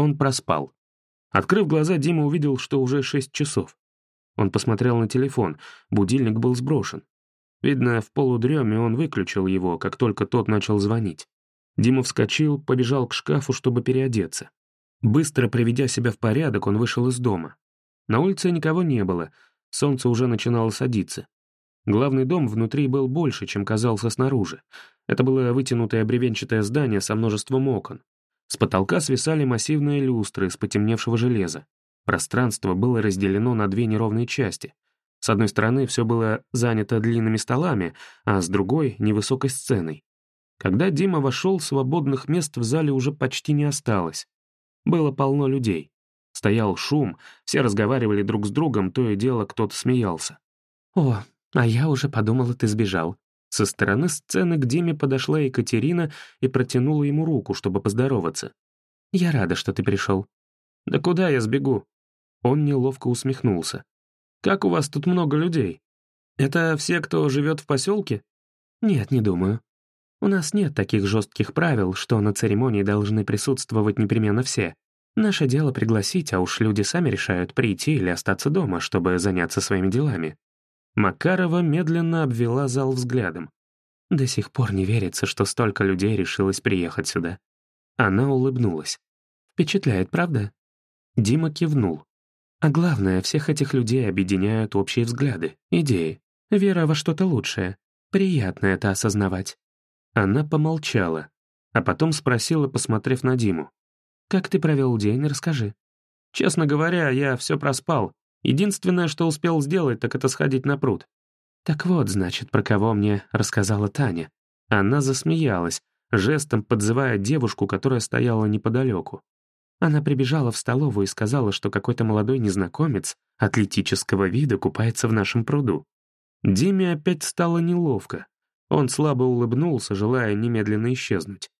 Он проспал. Открыв глаза, Дима увидел, что уже шесть часов. Он посмотрел на телефон, будильник был сброшен. Видно, в полудреме он выключил его, как только тот начал звонить. Дима вскочил, побежал к шкафу, чтобы переодеться. Быстро приведя себя в порядок, он вышел из дома. На улице никого не было, солнце уже начинало садиться. Главный дом внутри был больше, чем казался снаружи. Это было вытянутое бревенчатое здание со множеством окон. С потолка свисали массивные люстры из потемневшего железа. Пространство было разделено на две неровные части. С одной стороны все было занято длинными столами, а с другой — невысокой сценой. Когда Дима вошел, свободных мест в зале уже почти не осталось. Было полно людей. Стоял шум, все разговаривали друг с другом, то и дело кто-то смеялся. «О, а я уже подумала, ты сбежал». Со стороны сцены к Диме подошла Екатерина и протянула ему руку, чтобы поздороваться. «Я рада, что ты пришел». «Да куда я сбегу?» Он неловко усмехнулся. «Как у вас тут много людей? Это все, кто живет в поселке?» «Нет, не думаю. У нас нет таких жестких правил, что на церемонии должны присутствовать непременно все. Наше дело пригласить, а уж люди сами решают, прийти или остаться дома, чтобы заняться своими делами». Макарова медленно обвела зал взглядом. До сих пор не верится, что столько людей решилось приехать сюда. Она улыбнулась. «Впечатляет, правда?» Дима кивнул. А главное, всех этих людей объединяют общие взгляды, идеи, вера во что-то лучшее. Приятно это осознавать. Она помолчала, а потом спросила, посмотрев на Диму. «Как ты провел день, расскажи». «Честно говоря, я все проспал. Единственное, что успел сделать, так это сходить на пруд». «Так вот, значит, про кого мне рассказала Таня». Она засмеялась, жестом подзывая девушку, которая стояла неподалеку. Она прибежала в столовую и сказала, что какой-то молодой незнакомец атлетического вида купается в нашем пруду. Диме опять стало неловко. Он слабо улыбнулся, желая немедленно исчезнуть.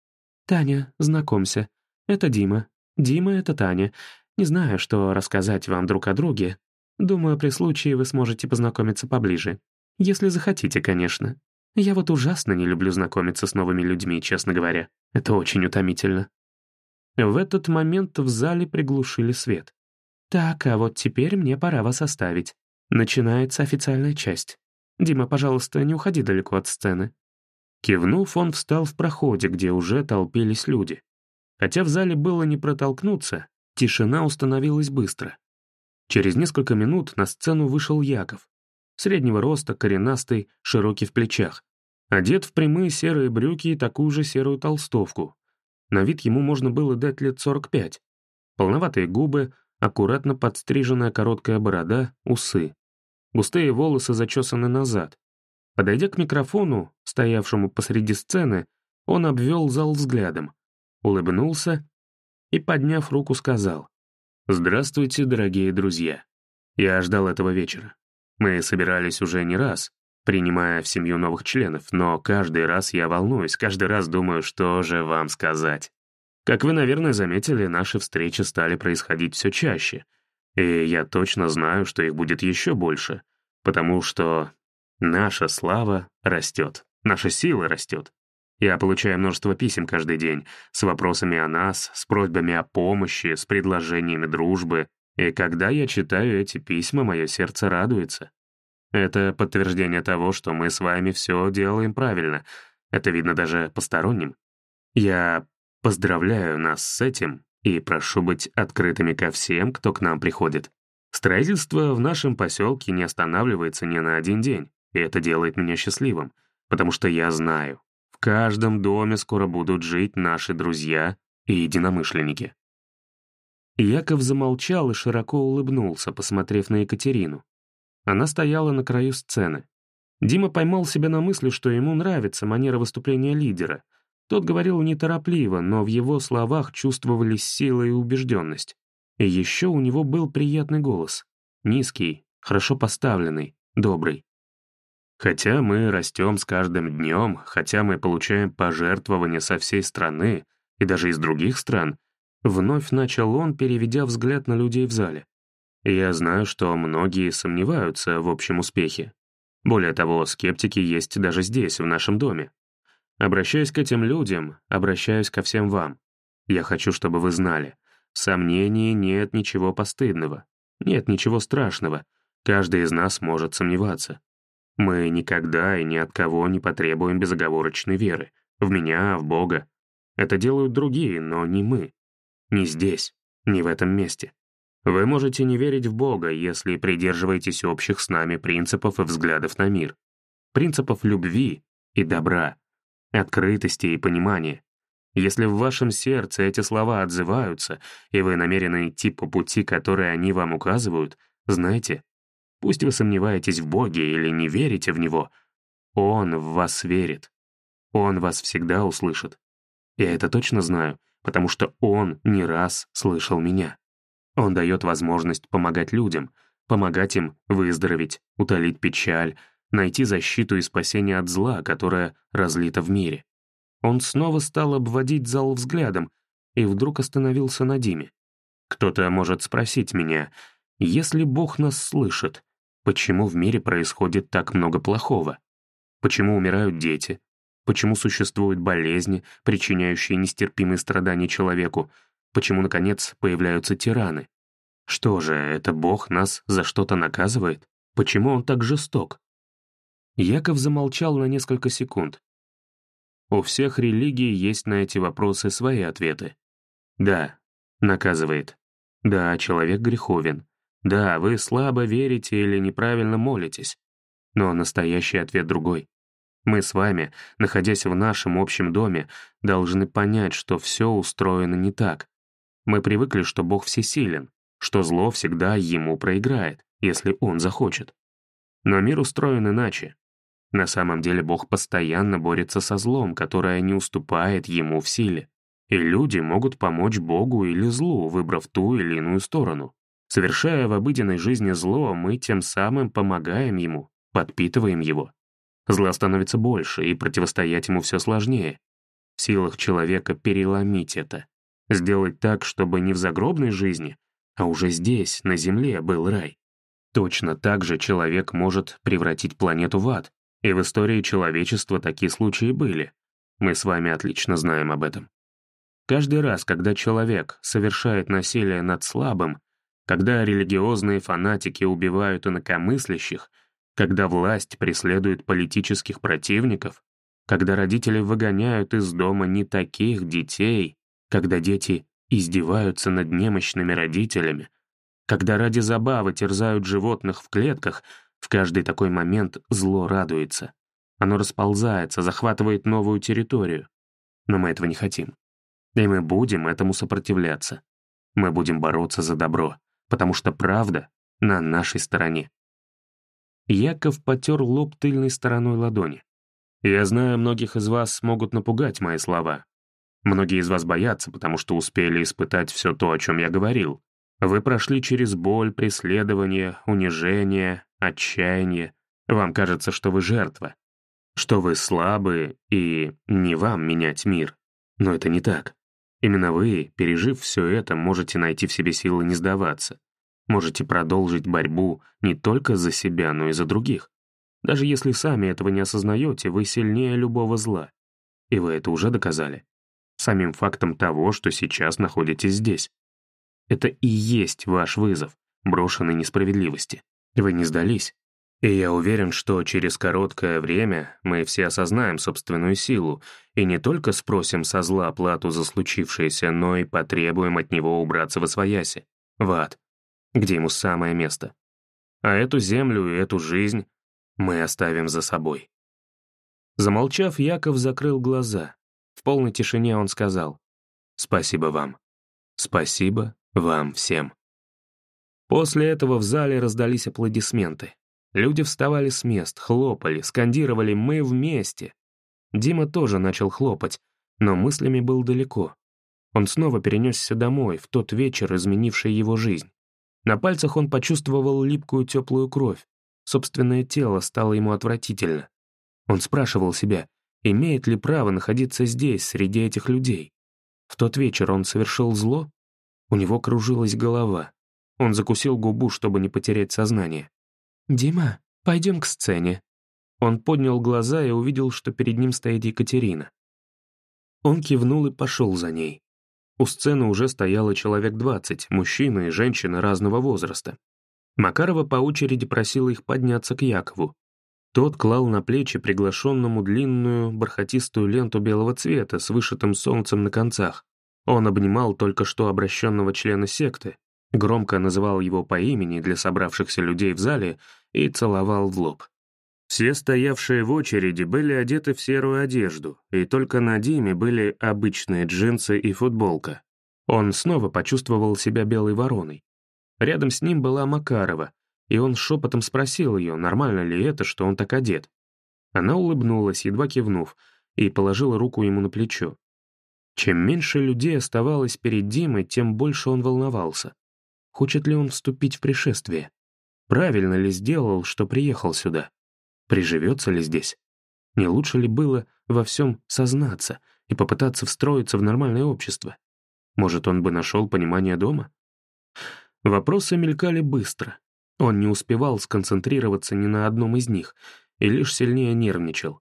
«Таня, знакомься. Это Дима. Дима — это Таня. Не знаю, что рассказать вам друг о друге. Думаю, при случае вы сможете познакомиться поближе. Если захотите, конечно. Я вот ужасно не люблю знакомиться с новыми людьми, честно говоря. Это очень утомительно. В этот момент в зале приглушили свет. «Так, а вот теперь мне пора вас оставить. Начинается официальная часть. Дима, пожалуйста, не уходи далеко от сцены». Кивнув, он встал в проходе, где уже толпились люди. Хотя в зале было не протолкнуться, тишина установилась быстро. Через несколько минут на сцену вышел Яков. Среднего роста, коренастый, широкий в плечах. Одет в прямые серые брюки и такую же серую толстовку, на вид ему можно было дать лет 45. Полноватые губы, аккуратно подстриженная короткая борода, усы. Густые волосы зачесаны назад. Подойдя к микрофону, стоявшему посреди сцены, он обвел зал взглядом, улыбнулся и, подняв руку, сказал «Здравствуйте, дорогие друзья. Я ждал этого вечера. Мы собирались уже не раз, принимая в семью новых членов, но каждый раз я волнуюсь, каждый раз думаю, что же вам сказать. Как вы, наверное, заметили, наши встречи стали происходить все чаще, и я точно знаю, что их будет еще больше, потому что наша слава растет, наша сила растет. Я получаю множество писем каждый день с вопросами о нас, с просьбами о помощи, с предложениями дружбы, и когда я читаю эти письма, мое сердце радуется. Это подтверждение того, что мы с вами все делаем правильно. Это видно даже посторонним. Я поздравляю нас с этим и прошу быть открытыми ко всем, кто к нам приходит. Строительство в нашем поселке не останавливается ни на один день, и это делает меня счастливым, потому что я знаю, каждом доме скоро будут жить наши друзья и единомышленники. Яков замолчал и широко улыбнулся, посмотрев на Екатерину. Она стояла на краю сцены. Дима поймал себя на мысли, что ему нравится манера выступления лидера. Тот говорил неторопливо, но в его словах чувствовались сила и убежденность. И еще у него был приятный голос. Низкий, хорошо поставленный, добрый. Хотя мы растем с каждым днем, хотя мы получаем пожертвования со всей страны и даже из других стран, вновь начал он, переведя взгляд на людей в зале. Я знаю, что многие сомневаются в общем успехе. Более того, скептики есть даже здесь, в нашем доме. Обращаясь к этим людям, обращаюсь ко всем вам. Я хочу, чтобы вы знали. В сомнении нет ничего постыдного, нет ничего страшного. Каждый из нас может сомневаться. Мы никогда и ни от кого не потребуем безоговорочной веры. В меня, в Бога. Это делают другие, но не мы. Не здесь, не в этом месте. Вы можете не верить в Бога, если придерживаетесь общих с нами принципов и взглядов на мир. Принципов любви и добра, открытости и понимания. Если в вашем сердце эти слова отзываются, и вы намерены идти по пути, который они вам указывают, знайте, пусть вы сомневаетесь в Боге или не верите в Него, Он в вас верит. Он вас всегда услышит. Я это точно знаю, потому что Он не раз слышал меня. Он дает возможность помогать людям, помогать им выздороветь, утолить печаль, найти защиту и спасение от зла, которое разлито в мире. Он снова стал обводить зал взглядом и вдруг остановился на Диме. Кто-то может спросить меня, если Бог нас слышит, почему в мире происходит так много плохого? Почему умирают дети? Почему существуют болезни, причиняющие нестерпимые страдания человеку? Почему, наконец, появляются тираны? Что же, это Бог нас за что-то наказывает? Почему он так жесток? Яков замолчал на несколько секунд. У всех религий есть на эти вопросы свои ответы. Да, наказывает. Да, человек греховен. Да, вы слабо верите или неправильно молитесь. Но настоящий ответ другой. Мы с вами, находясь в нашем общем доме, должны понять, что все устроено не так. Мы привыкли, что Бог всесилен, что зло всегда ему проиграет, если он захочет. Но мир устроен иначе. На самом деле Бог постоянно борется со злом, которое не уступает ему в силе. И люди могут помочь Богу или злу, выбрав ту или иную сторону. Совершая в обыденной жизни зло, мы тем самым помогаем ему, подпитываем его. Зла становится больше, и противостоять ему все сложнее. В силах человека переломить это. Сделать так, чтобы не в загробной жизни, а уже здесь, на Земле, был рай. Точно так же человек может превратить планету в ад, и в истории человечества такие случаи были. Мы с вами отлично знаем об этом. Каждый раз, когда человек совершает насилие над слабым, когда религиозные фанатики убивают инакомыслящих, когда власть преследует политических противников, когда родители выгоняют из дома не таких детей, когда дети издеваются над немощными родителями, когда ради забавы терзают животных в клетках, в каждый такой момент зло радуется. Оно расползается, захватывает новую территорию. Но мы этого не хотим. И мы будем этому сопротивляться. Мы будем бороться за добро, потому что правда на нашей стороне. Яков потер лоб тыльной стороной ладони. «Я знаю, многих из вас могут напугать мои слова. Многие из вас боятся, потому что успели испытать все то, о чем я говорил. Вы прошли через боль, преследование, унижение, отчаяние. Вам кажется, что вы жертва, что вы слабы, и не вам менять мир. Но это не так. Именно вы, пережив все это, можете найти в себе силы не сдаваться. Можете продолжить борьбу не только за себя, но и за других. Даже если сами этого не осознаете, вы сильнее любого зла. И вы это уже доказали. Самим фактом того, что сейчас находитесь здесь. Это и есть ваш вызов, брошенный несправедливости. Вы не сдались. И я уверен, что через короткое время мы все осознаем собственную силу и не только спросим со зла плату за случившееся, но и потребуем от него убраться в освояси, в ад, где ему самое место. А эту землю и эту жизнь мы оставим за собой. Замолчав, Яков закрыл глаза. В полной тишине он сказал «Спасибо вам. Спасибо вам всем». После этого в зале раздались аплодисменты. Люди вставали с мест, хлопали, скандировали «Мы вместе!». Дима тоже начал хлопать, но мыслями был далеко. Он снова перенесся домой, в тот вечер, изменивший его жизнь. На пальцах он почувствовал липкую теплую кровь. Собственное тело стало ему отвратительно. Он спрашивал себя, имеет ли право находиться здесь, среди этих людей. В тот вечер он совершил зло? У него кружилась голова. Он закусил губу, чтобы не потерять сознание. «Дима, пойдем к сцене». Он поднял глаза и увидел, что перед ним стоит Екатерина. Он кивнул и пошел за ней. У сцены уже стояло человек двадцать, мужчины и женщины разного возраста. Макарова по очереди просила их подняться к Якову. Тот клал на плечи приглашенному длинную бархатистую ленту белого цвета с вышитым солнцем на концах. Он обнимал только что обращенного члена секты, громко называл его по имени для собравшихся людей в зале и целовал в лоб. Все стоявшие в очереди были одеты в серую одежду, и только на Диме были обычные джинсы и футболка. Он снова почувствовал себя белой вороной. Рядом с ним была Макарова, и он шепотом спросил ее, нормально ли это, что он так одет. Она улыбнулась, едва кивнув, и положила руку ему на плечо. Чем меньше людей оставалось перед Димой, тем больше он волновался. Хочет ли он вступить в пришествие? Правильно ли сделал, что приехал сюда? Приживется ли здесь? Не лучше ли было во всем сознаться и попытаться встроиться в нормальное общество? Может, он бы нашел понимание дома? Вопросы мелькали быстро. Он не успевал сконцентрироваться ни на одном из них и лишь сильнее нервничал.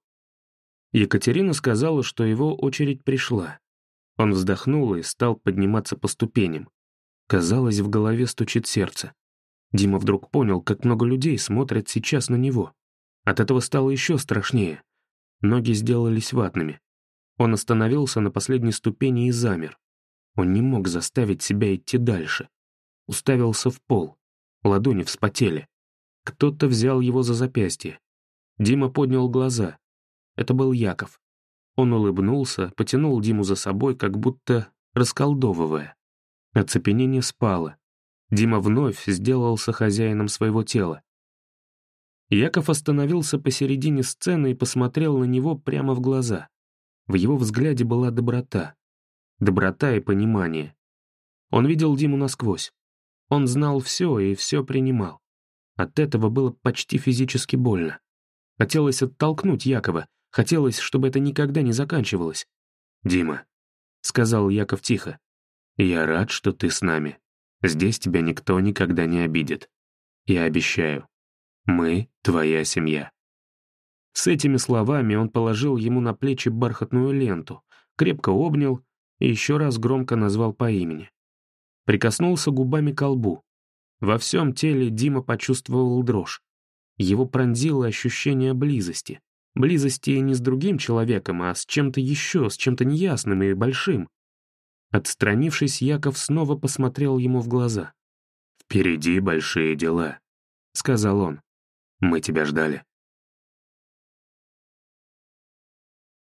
Екатерина сказала, что его очередь пришла. Он вздохнул и стал подниматься по ступеням. Казалось, в голове стучит сердце. Дима вдруг понял, как много людей смотрят сейчас на него. От этого стало еще страшнее. Ноги сделались ватными. Он остановился на последней ступени и замер. Он не мог заставить себя идти дальше. Уставился в пол. Ладони вспотели. Кто-то взял его за запястье. Дима поднял глаза. Это был Яков. Он улыбнулся, потянул Диму за собой, как будто расколдовывая. Оцепенение спало. Дима вновь сделался хозяином своего тела. Яков остановился посередине сцены и посмотрел на него прямо в глаза. В его взгляде была доброта. Доброта и понимание. Он видел Диму насквозь. Он знал все и все принимал. От этого было почти физически больно. Хотелось оттолкнуть Якова, хотелось, чтобы это никогда не заканчивалось. «Дима», — сказал Яков тихо, — «я рад, что ты с нами. Здесь тебя никто никогда не обидит. Я обещаю». Мы — твоя семья». С этими словами он положил ему на плечи бархатную ленту, крепко обнял и еще раз громко назвал по имени. Прикоснулся губами к лбу. Во всем теле Дима почувствовал дрожь. Его пронзило ощущение близости. Близости не с другим человеком, а с чем-то еще, с чем-то неясным и большим. Отстранившись, Яков снова посмотрел ему в глаза. «Впереди большие дела», — сказал он. Мы тебя ждали.